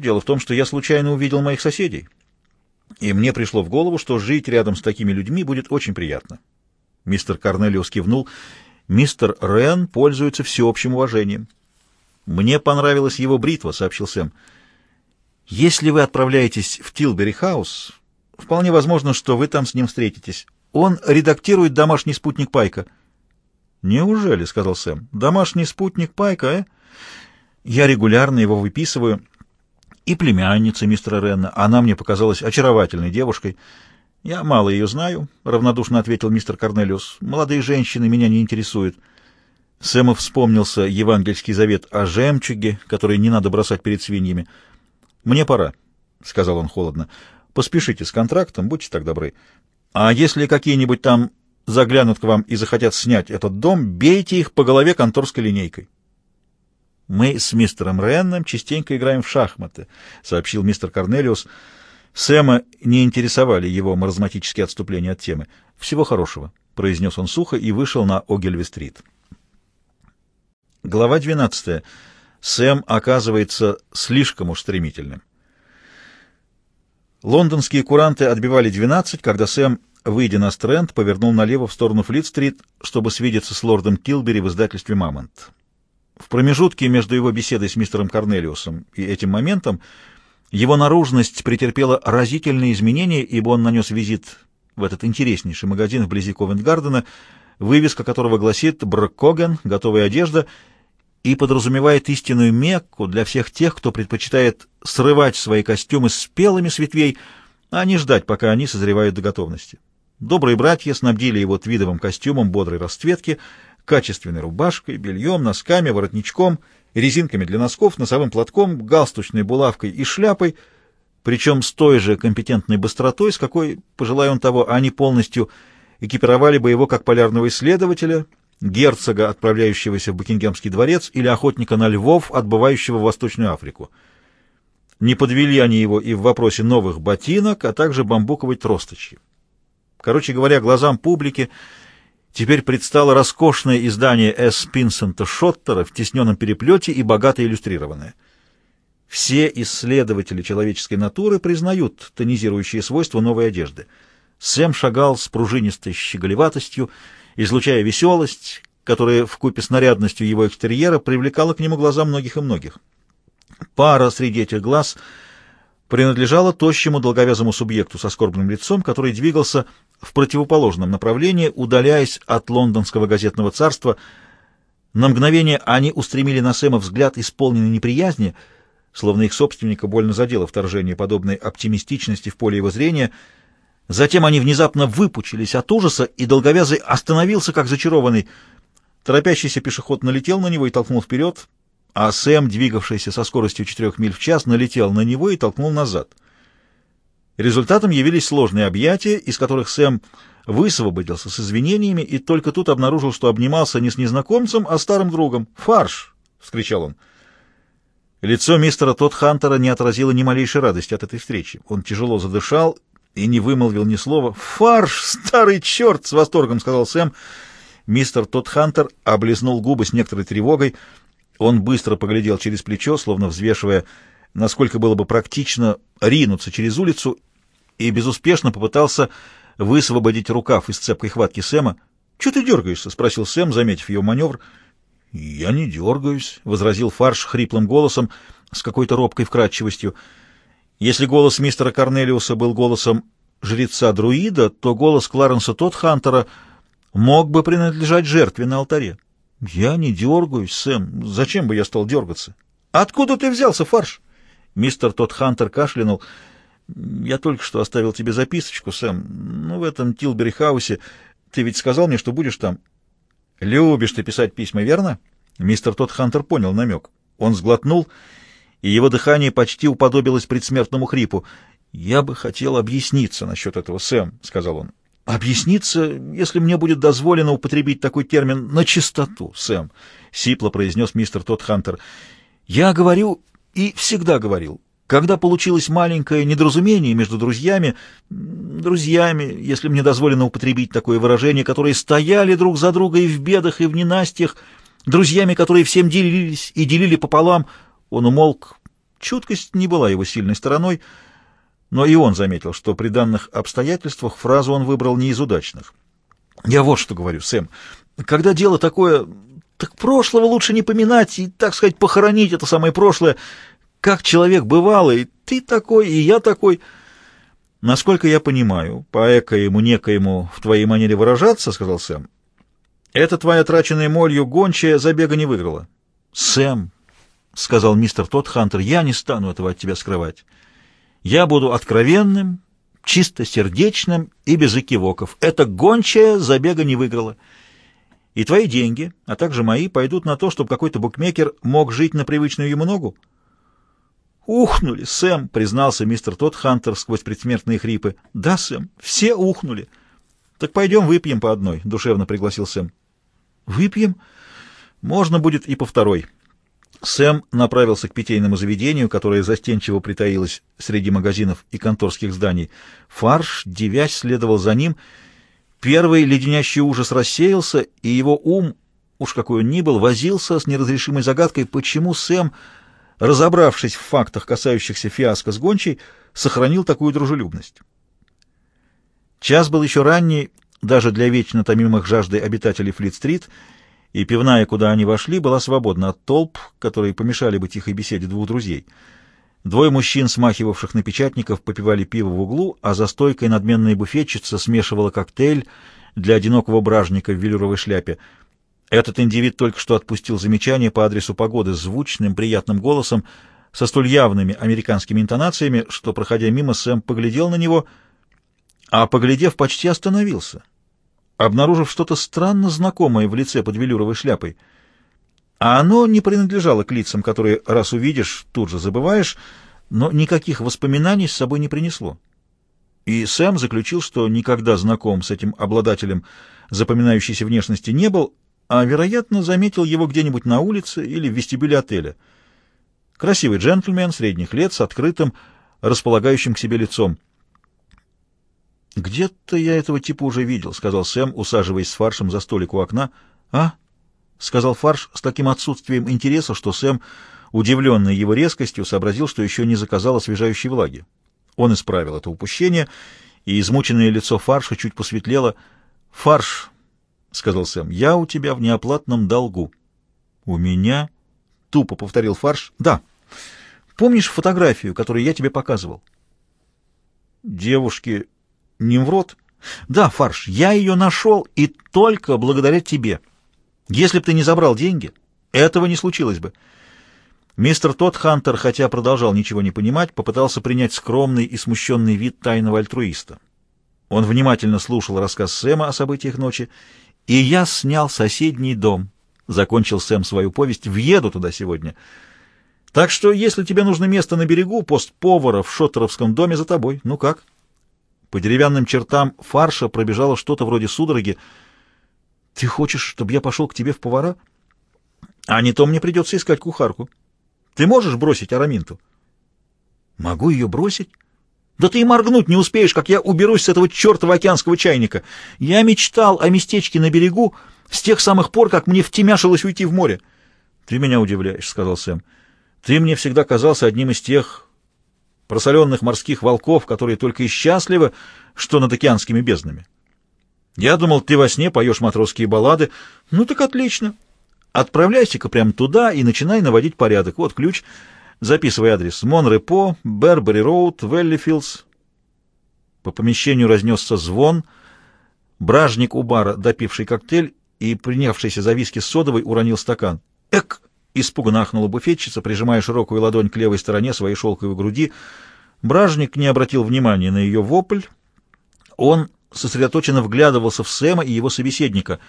дело в том, что я случайно увидел моих соседей, и мне пришло в голову, что жить рядом с такими людьми будет очень приятно. Мистер Корнелиус кивнул. Мистер Рен пользуется всеобщим уважением. Мне понравилась его бритва, сообщил Сэм. Если вы отправляетесь в Тилбери-хаус, вполне возможно, что вы там с ним встретитесь. Он редактирует домашний спутник Пайка. Неужели, сказал Сэм. Домашний спутник Пайка, э? Я регулярно его выписываю. И племянница мистера Ренна. Она мне показалась очаровательной девушкой. Я мало ее знаю, равнодушно ответил мистер Корнелиус. Молодые женщины меня не интересуют. Сэму вспомнился евангельский завет о жемчуге, который не надо бросать перед свиньями. «Мне пора», — сказал он холодно. «Поспешите с контрактом, будьте так добры. А если какие-нибудь там заглянут к вам и захотят снять этот дом, бейте их по голове конторской линейкой». «Мы с мистером Ренном частенько играем в шахматы», — сообщил мистер Корнелиус. Сэма не интересовали его маразматические отступления от темы. «Всего хорошего», — произнес он сухо и вышел на Огельви-стрит. Глава 12. Сэм оказывается слишком уж стремительным. Лондонские куранты отбивали 12, когда Сэм, выйдя на Стрэнд, повернул налево в сторону Флит-стрит, чтобы свидеться с лордом Килбери в издательстве «Мамонт». В промежутке между его беседой с мистером Корнелиусом и этим моментом его наружность претерпела разительные изменения, ибо он нанес визит в этот интереснейший магазин вблизи Ковент-Гардена, вывеска которого гласит «Бркоген. Готовая одежда» и подразумевает истинную Мекку для всех тех, кто предпочитает срывать свои костюмы с пелыми с ветвей, а не ждать, пока они созревают до готовности. Добрые братья снабдили его твидовым костюмом бодрой расцветки, качественной рубашкой, бельем, носками, воротничком, резинками для носков, носовым платком, галстучной булавкой и шляпой, причем с той же компетентной быстротой, с какой, пожелая он того, они полностью экипировали бы его как полярного исследователя, герцога, отправляющегося в Букингемский дворец, или охотника на львов, отбывающего в Восточную Африку. Не подвели они его и в вопросе новых ботинок, а также бамбуковой тросточки. Короче говоря, глазам публики теперь предстало роскошное издание С. Пинсента Шоттера в тесненном переплете и богато иллюстрированное. Все исследователи человеческой натуры признают тонизирующие свойства новой одежды. Сэм шагал с пружинистой щеголеватостью, излучая веселость, которая в купе с нарядностью его экстерьера привлекала к нему глаза многих и многих. Пара среди этих глаз принадлежала тощему долговязому субъекту со скорбным лицом, который двигался в противоположном направлении, удаляясь от лондонского газетного царства. На мгновение они устремили на Сэма взгляд, исполненный неприязни, словно их собственника больно задело вторжение подобной оптимистичности в поле его зрения — Затем они внезапно выпучились от ужаса, и долговязый остановился, как зачарованный. Торопящийся пешеход налетел на него и толкнул вперед, а Сэм, двигавшийся со скоростью 4 миль в час, налетел на него и толкнул назад. Результатом явились сложные объятия, из которых Сэм высвободился с извинениями и только тут обнаружил, что обнимался не с незнакомцем, а старым другом. «Фарш!» — вскричал он. Лицо мистера Тодд Хантера не отразило ни малейшей радости от этой встречи. Он тяжело задышал и не вымолвил ни слова. «Фарш, старый черт!» — с восторгом сказал Сэм. Мистер Тодд Хантер облизнул губы с некоторой тревогой. Он быстро поглядел через плечо, словно взвешивая, насколько было бы практично ринуться через улицу, и безуспешно попытался высвободить рукав из цепкой хватки Сэма. «Чего ты дергаешься?» — спросил Сэм, заметив ее маневр. «Я не дергаюсь», — возразил Фарш хриплым голосом с какой-то робкой вкрадчивостью. Если голос мистера Корнелиуса был голосом жреца-друида, то голос Кларенса Тодхантера мог бы принадлежать жертве на алтаре. «Я не дергаюсь, Сэм. Зачем бы я стал дергаться?» «Откуда ты взялся, Фарш?» Мистер Тодхантер кашлянул. «Я только что оставил тебе записочку, Сэм. Ну, в этом Тилбери-хаусе. Ты ведь сказал мне, что будешь там?» «Любишь ты писать письма, верно?» Мистер Тодхантер понял намек. Он сглотнул и его дыхание почти уподобилось предсмертному хрипу. «Я бы хотел объясниться насчет этого, Сэм», — сказал он. «Объясниться, если мне будет дозволено употребить такой термин на чистоту, Сэм», — сипло произнес мистер Тодд Хантер. «Я говорю и всегда говорил, когда получилось маленькое недоразумение между друзьями, друзьями, если мне дозволено употребить такое выражение, которые стояли друг за друга и в бедах, и в ненастьях, друзьями, которые всем делились и делили пополам, он умолк, Чуткость не была его сильной стороной, но и он заметил, что при данных обстоятельствах фразу он выбрал не из удачных. «Я вот что говорю, Сэм. Когда дело такое, так прошлого лучше не поминать и, так сказать, похоронить это самое прошлое. Как человек бывалый, ты такой, и я такой...» «Насколько я понимаю, по экоему некоему в твоей манере выражаться, — сказал Сэм, — эта твоя траченная молью гончая забега не выиграла». «Сэм, — сказал мистер Тодхантер, — я не стану этого от тебя скрывать. Я буду откровенным, чистосердечным и без экивоков. Эта гончая забега не выиграла. И твои деньги, а также мои, пойдут на то, чтобы какой-то букмекер мог жить на привычную ему ногу. «Ухнули, Сэм!» — признался мистер Тодд Хантер сквозь предсмертные хрипы. «Да, Сэм, все ухнули!» «Так пойдем выпьем по одной», — душевно пригласил Сэм. «Выпьем? Можно будет и по второй». Сэм направился к питейному заведению, которое застенчиво притаилось среди магазинов и конторских зданий. Фарш, девясь, следовал за ним. Первый леденящий ужас рассеялся, и его ум, уж какой он ни был, возился с неразрешимой загадкой, почему Сэм, разобравшись в фактах, касающихся фиаско с гончей, сохранил такую дружелюбность. Час был еще ранний, даже для вечно томимых жаждой обитателей Флит-стрит — и пивная, куда они вошли, была свободна от толп, которые помешали бы тихой беседе двух друзей. Двое мужчин, смахивавших на печатников, попивали пиво в углу, а за стойкой надменная буфетчица смешивала коктейль для одинокого бражника в велюровой шляпе. Этот индивид только что отпустил замечание по адресу погоды звучным, приятным голосом, со столь явными американскими интонациями, что, проходя мимо, Сэм поглядел на него, а, поглядев, почти остановился обнаружив что-то странно знакомое в лице под велюровой шляпой. А оно не принадлежало к лицам, которые, раз увидишь, тут же забываешь, но никаких воспоминаний с собой не принесло. И Сэм заключил, что никогда знаком с этим обладателем запоминающейся внешности не был, а, вероятно, заметил его где-нибудь на улице или в вестибюле отеля. Красивый джентльмен средних лет с открытым, располагающим к себе лицом. «Где-то я этого типа уже видел», — сказал Сэм, усаживаясь с фаршем за столик у окна. «А?» — сказал фарш с таким отсутствием интереса, что Сэм, удивленный его резкостью, сообразил, что еще не заказал освежающей влаги. Он исправил это упущение, и измученное лицо фарша чуть посветлело. «Фарш», — сказал Сэм, — «я у тебя в неоплатном долгу». «У меня?» — тупо повторил фарш. «Да. Помнишь фотографию, которую я тебе показывал?» Девушки Нимврод? Да, Фарш, я ее нашел, и только благодаря тебе. Если бы ты не забрал деньги, этого не случилось бы. Мистер Тодд Хантер, хотя продолжал ничего не понимать, попытался принять скромный и смущенный вид тайного альтруиста. Он внимательно слушал рассказ Сэма о событиях ночи, и я снял соседний дом. Закончил Сэм свою повесть. Въеду туда сегодня. Так что, если тебе нужно место на берегу, пост повара в шоттеровском доме за тобой. Ну как? — по деревянным чертам фарша пробежало что-то вроде судороги. «Ты хочешь, чтобы я пошел к тебе в повара? А не то мне придется искать кухарку. Ты можешь бросить Араминту?» «Могу ее бросить?» «Да ты и моргнуть не успеешь, как я уберусь с этого чертова океанского чайника. Я мечтал о местечке на берегу с тех самых пор, как мне втемяшилось уйти в море». «Ты меня удивляешь», — сказал Сэм. «Ты мне всегда казался одним из тех просоленных морских волков, которые только и счастливы, что над океанскими безднами. Я думал, ты во сне поешь матросские баллады. Ну так отлично. Отправляйся-ка прямо туда и начинай наводить порядок. Вот ключ. Записывай адрес. Монрепо, Бербери Роуд, Веллифилдс. По помещению разнесся звон. Бражник у бара, допивший коктейль и принявшийся за виски с содовой, уронил стакан. «Эк!» Испуганно ахнула буфетчица, прижимая широкую ладонь к левой стороне своей шелковой груди. Бражник не обратил внимания на ее вопль. Он сосредоточенно вглядывался в Сэма и его собеседника —